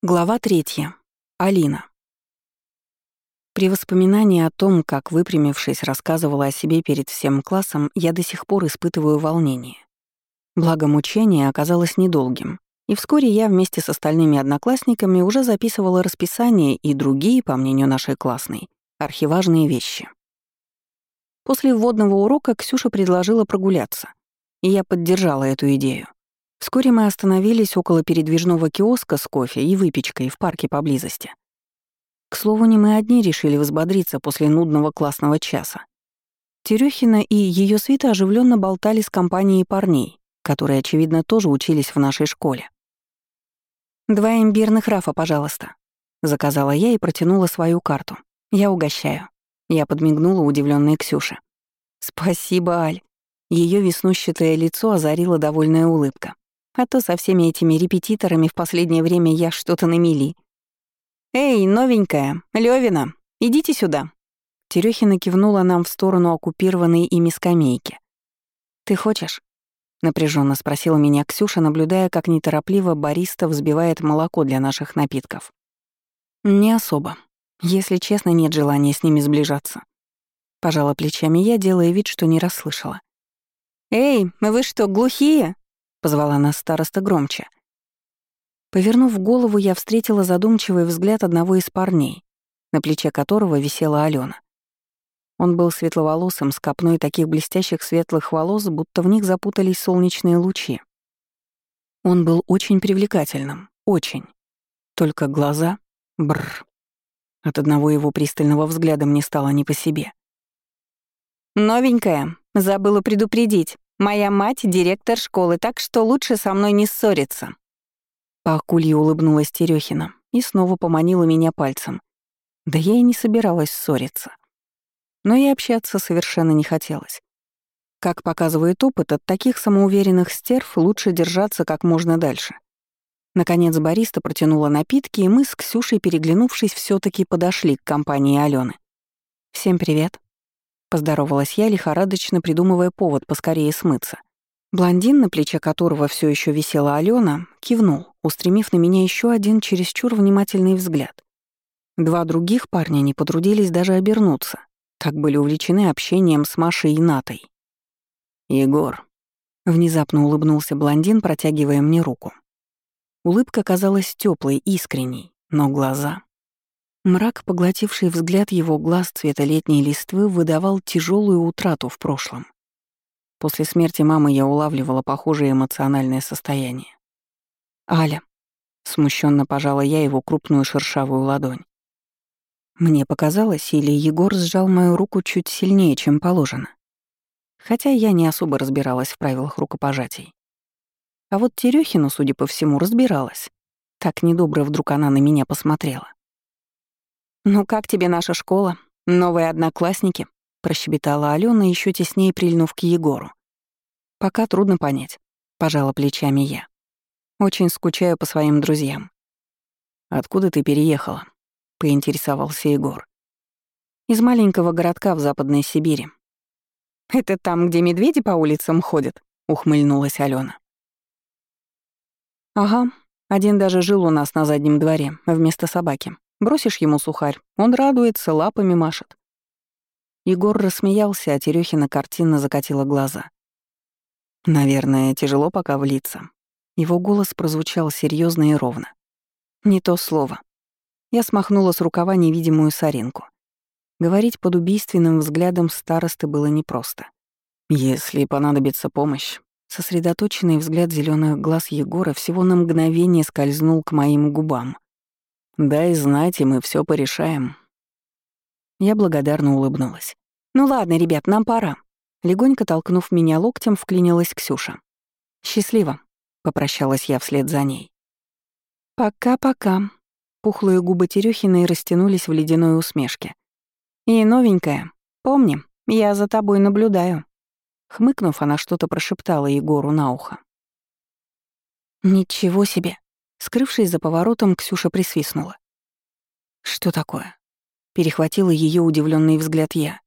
Глава третья. Алина. При воспоминании о том, как, выпрямившись, рассказывала о себе перед всем классом, я до сих пор испытываю волнение. Благо мучение оказалось недолгим, и вскоре я вместе с остальными одноклассниками уже записывала расписание и другие, по мнению нашей классной, архиважные вещи. После вводного урока Ксюша предложила прогуляться, и я поддержала эту идею. Вскоре мы остановились около передвижного киоска с кофе и выпечкой в парке поблизости. К слову, не мы одни решили взбодриться после нудного классного часа. Терехина и ее свита оживленно болтали с компанией парней, которые, очевидно, тоже учились в нашей школе. «Два имбирных рафа, пожалуйста», — заказала я и протянула свою карту. «Я угощаю». Я подмигнула удивленной Ксюше. «Спасибо, Аль». Ее веснущатое лицо озарила довольная улыбка. А то со всеми этими репетиторами в последнее время я что-то намели. «Эй, новенькая, Лёвина, идите сюда!» Терехина кивнула нам в сторону оккупированной ими скамейки. «Ты хочешь?» — напряженно спросила меня Ксюша, наблюдая, как неторопливо бариста взбивает молоко для наших напитков. «Не особо. Если честно, нет желания с ними сближаться». Пожала плечами я, делая вид, что не расслышала. «Эй, вы что, глухие?» — позвала нас староста громче. Повернув голову, я встретила задумчивый взгляд одного из парней, на плече которого висела Алена. Он был светловолосым, с копной таких блестящих светлых волос, будто в них запутались солнечные лучи. Он был очень привлекательным, очень. Только глаза — бррр. От одного его пристального взгляда мне стало не по себе. «Новенькая, забыла предупредить. Моя мать — директор школы, так что лучше со мной не ссориться». По акулье улыбнулась Терехина и снова поманила меня пальцем. Да я и не собиралась ссориться. Но и общаться совершенно не хотелось. Как показывает опыт, от таких самоуверенных стерв лучше держаться как можно дальше. Наконец бариста протянула напитки, и мы с Ксюшей, переглянувшись, все таки подошли к компании Алены. «Всем привет», Поздоровалась я, лихорадочно придумывая повод поскорее смыться. Блондин, на плече которого все еще висела Алена, кивнул, устремив на меня еще один чересчур внимательный взгляд. Два других парня не потрудились даже обернуться, так были увлечены общением с Машей и Натой. «Егор», — внезапно улыбнулся блондин, протягивая мне руку. Улыбка казалась теплой, искренней, но глаза... Мрак, поглотивший взгляд его глаз цвета летней листвы, выдавал тяжелую утрату в прошлом. После смерти мамы я улавливала похожее эмоциональное состояние. «Аля», — смущенно пожала я его крупную шершавую ладонь. Мне показалось, или Егор сжал мою руку чуть сильнее, чем положено. Хотя я не особо разбиралась в правилах рукопожатий. А вот Терехину, судя по всему, разбиралась. Так недобро вдруг она на меня посмотрела. «Ну как тебе наша школа? Новые одноклассники?» — прощебетала Алена, еще теснее прильнув к Егору. «Пока трудно понять», — пожала плечами я. «Очень скучаю по своим друзьям». «Откуда ты переехала?» — поинтересовался Егор. «Из маленького городка в Западной Сибири». «Это там, где медведи по улицам ходят?» — ухмыльнулась Алена. «Ага, один даже жил у нас на заднем дворе, вместо собаки. Бросишь ему сухарь, он радуется, лапами машет. Егор рассмеялся, а Терехина картинно закатила глаза. Наверное, тяжело пока влиться. Его голос прозвучал серьезно и ровно. Не то слово. Я смахнула с рукава невидимую соринку. Говорить под убийственным взглядом старосты было непросто. Если понадобится помощь, сосредоточенный взгляд зеленых глаз Егора всего на мгновение скользнул к моим губам — Дай знать, и мы все порешаем. Я благодарно улыбнулась. Ну ладно, ребят, нам пора. Легонько толкнув меня локтем, вклинилась Ксюша. «Счастливо», — попрощалась я вслед за ней. «Пока-пока». Пухлые губы Терехиной растянулись в ледяной усмешке. «И новенькая, помни, я за тобой наблюдаю». Хмыкнув, она что-то прошептала Егору на ухо. «Ничего себе!» Скрывшись за поворотом, Ксюша присвистнула. «Что такое?» — перехватила ее удивленный взгляд я.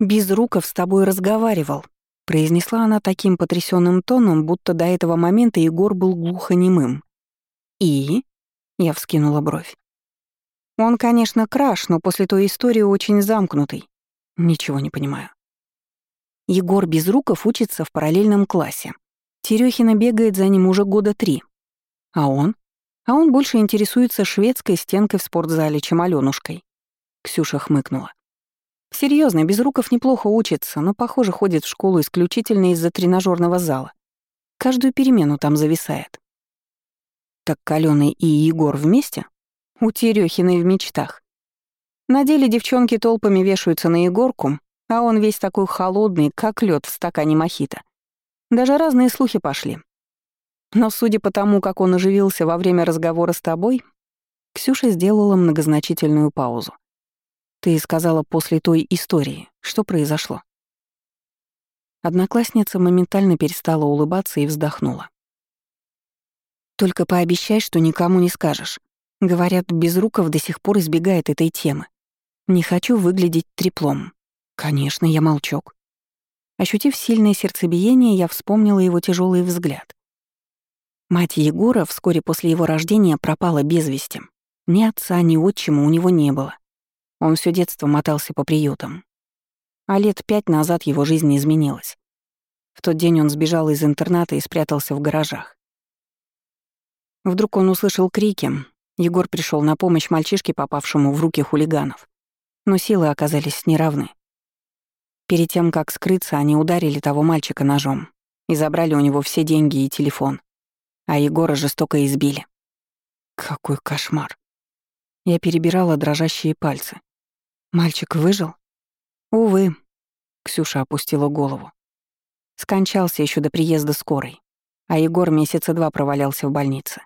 «Безруков с тобой разговаривал», — произнесла она таким потрясенным тоном, будто до этого момента Егор был глухонемым. «И?» Я вскинула бровь. Он, конечно, краш, но после той истории очень замкнутый. Ничего не понимаю. Егор Безруков учится в параллельном классе. Терехина бегает за ним уже года три. А он? А он больше интересуется шведской стенкой в спортзале, чем Алёнушкой. Ксюша хмыкнула. Серьезно, Безруков неплохо учится, но, похоже, ходит в школу исключительно из-за тренажерного зала. Каждую перемену там зависает. Так Калёный и Егор вместе? У Терехиной в мечтах. На деле девчонки толпами вешаются на Егорку, а он весь такой холодный, как лед в стакане мохито. Даже разные слухи пошли. Но судя по тому, как он оживился во время разговора с тобой, Ксюша сделала многозначительную паузу. Ты сказала после той истории. Что произошло? Одноклассница моментально перестала улыбаться и вздохнула. «Только пообещай, что никому не скажешь. Говорят, Безруков до сих пор избегает этой темы. Не хочу выглядеть треплом. Конечно, я молчок. Ощутив сильное сердцебиение, я вспомнила его тяжелый взгляд. Мать Егора вскоре после его рождения пропала без вести. Ни отца, ни отчима у него не было. Он все детство мотался по приютам. А лет пять назад его жизнь изменилась. В тот день он сбежал из интерната и спрятался в гаражах. Вдруг он услышал крики. Егор пришел на помощь мальчишке, попавшему в руки хулиганов. Но силы оказались неравны. Перед тем, как скрыться, они ударили того мальчика ножом и забрали у него все деньги и телефон. А Егора жестоко избили. Какой кошмар. Я перебирала дрожащие пальцы. Мальчик выжил? Увы. Ксюша опустила голову. Скончался еще до приезда скорой, а Егор месяца два провалялся в больнице.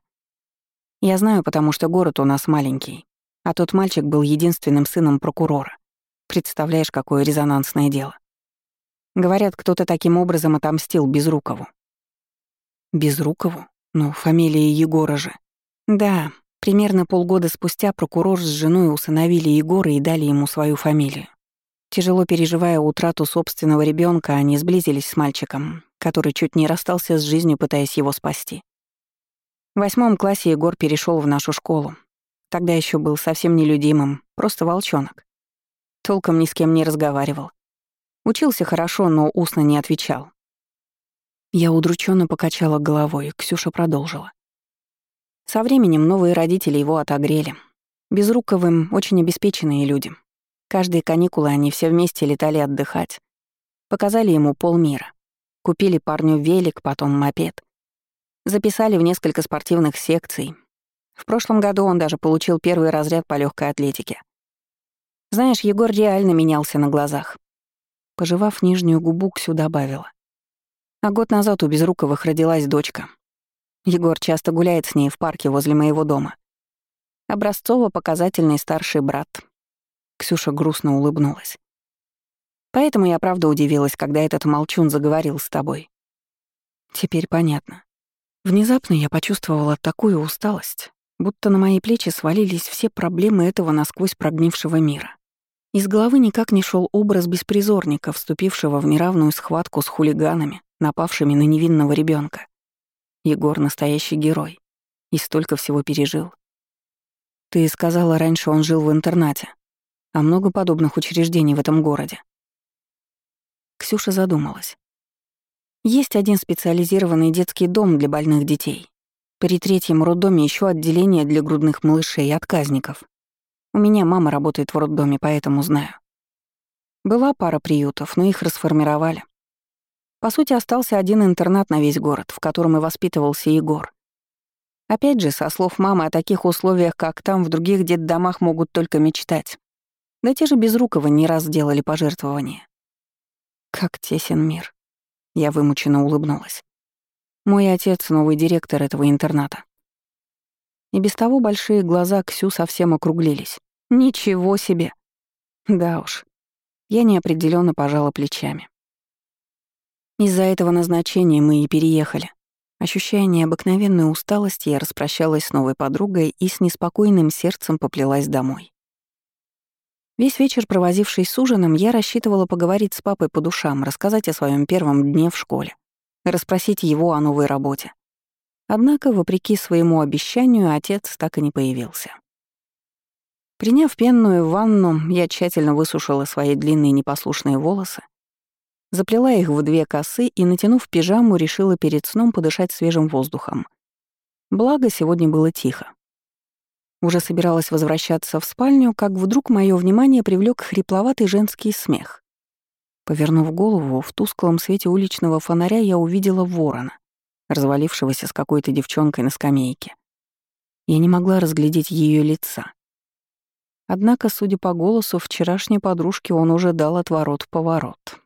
Я знаю, потому что город у нас маленький, а тот мальчик был единственным сыном прокурора. Представляешь, какое резонансное дело. Говорят, кто-то таким образом отомстил Безрукову. Безрукову? Ну, фамилия Егора же. Да, Примерно полгода спустя прокурор с женой усыновили Егора и дали ему свою фамилию. Тяжело переживая утрату собственного ребенка, они сблизились с мальчиком, который чуть не расстался с жизнью, пытаясь его спасти. В восьмом классе Егор перешел в нашу школу. Тогда еще был совсем нелюдимым, просто волчонок. Толком ни с кем не разговаривал. Учился хорошо, но устно не отвечал. Я удрученно покачала головой, Ксюша продолжила. Со временем новые родители его отогрели. Безруковым очень обеспеченные люди. Каждые каникулы они все вместе летали отдыхать. Показали ему полмира. Купили парню велик, потом мопед. Записали в несколько спортивных секций. В прошлом году он даже получил первый разряд по легкой атлетике. Знаешь, Егор реально менялся на глазах. Пожевав нижнюю губу, Ксю добавила. А год назад у Безруковых родилась дочка, Егор часто гуляет с ней в парке возле моего дома. Образцово-показательный старший брат. Ксюша грустно улыбнулась. Поэтому я правда удивилась, когда этот молчун заговорил с тобой. Теперь понятно. Внезапно я почувствовала такую усталость, будто на мои плечи свалились все проблемы этого насквозь прогнившего мира. Из головы никак не шел образ беспризорника, вступившего в неравную схватку с хулиганами, напавшими на невинного ребенка. Егор — настоящий герой. И столько всего пережил. Ты сказала, раньше он жил в интернате. А много подобных учреждений в этом городе. Ксюша задумалась. Есть один специализированный детский дом для больных детей. При третьем роддоме еще отделение для грудных малышей и отказников. У меня мама работает в роддоме, поэтому знаю. Была пара приютов, но их расформировали. По сути, остался один интернат на весь город, в котором и воспитывался Егор. Опять же, со слов мамы, о таких условиях, как там, в других детдомах могут только мечтать. Да те же Безруковы не раз делали пожертвования. Как тесен мир. Я вымученно улыбнулась. Мой отец — новый директор этого интерната. И без того большие глаза Ксю совсем округлились. Ничего себе! Да уж. Я неопределенно пожала плечами. Из-за этого назначения мы и переехали. Ощущая необыкновенную усталость, я распрощалась с новой подругой и с неспокойным сердцем поплелась домой. Весь вечер, провозившись с ужином, я рассчитывала поговорить с папой по душам, рассказать о своем первом дне в школе, расспросить его о новой работе. Однако, вопреки своему обещанию, отец так и не появился. Приняв пенную ванну, я тщательно высушила свои длинные непослушные волосы, заплела их в две косы и, натянув пижаму, решила перед сном подышать свежим воздухом. Благо, сегодня было тихо. Уже собиралась возвращаться в спальню, как вдруг мое внимание привлек хрипловатый женский смех. Повернув голову, в тусклом свете уличного фонаря я увидела ворона, развалившегося с какой-то девчонкой на скамейке. Я не могла разглядеть ее лица. Однако, судя по голосу, вчерашней подружке он уже дал отворот-поворот.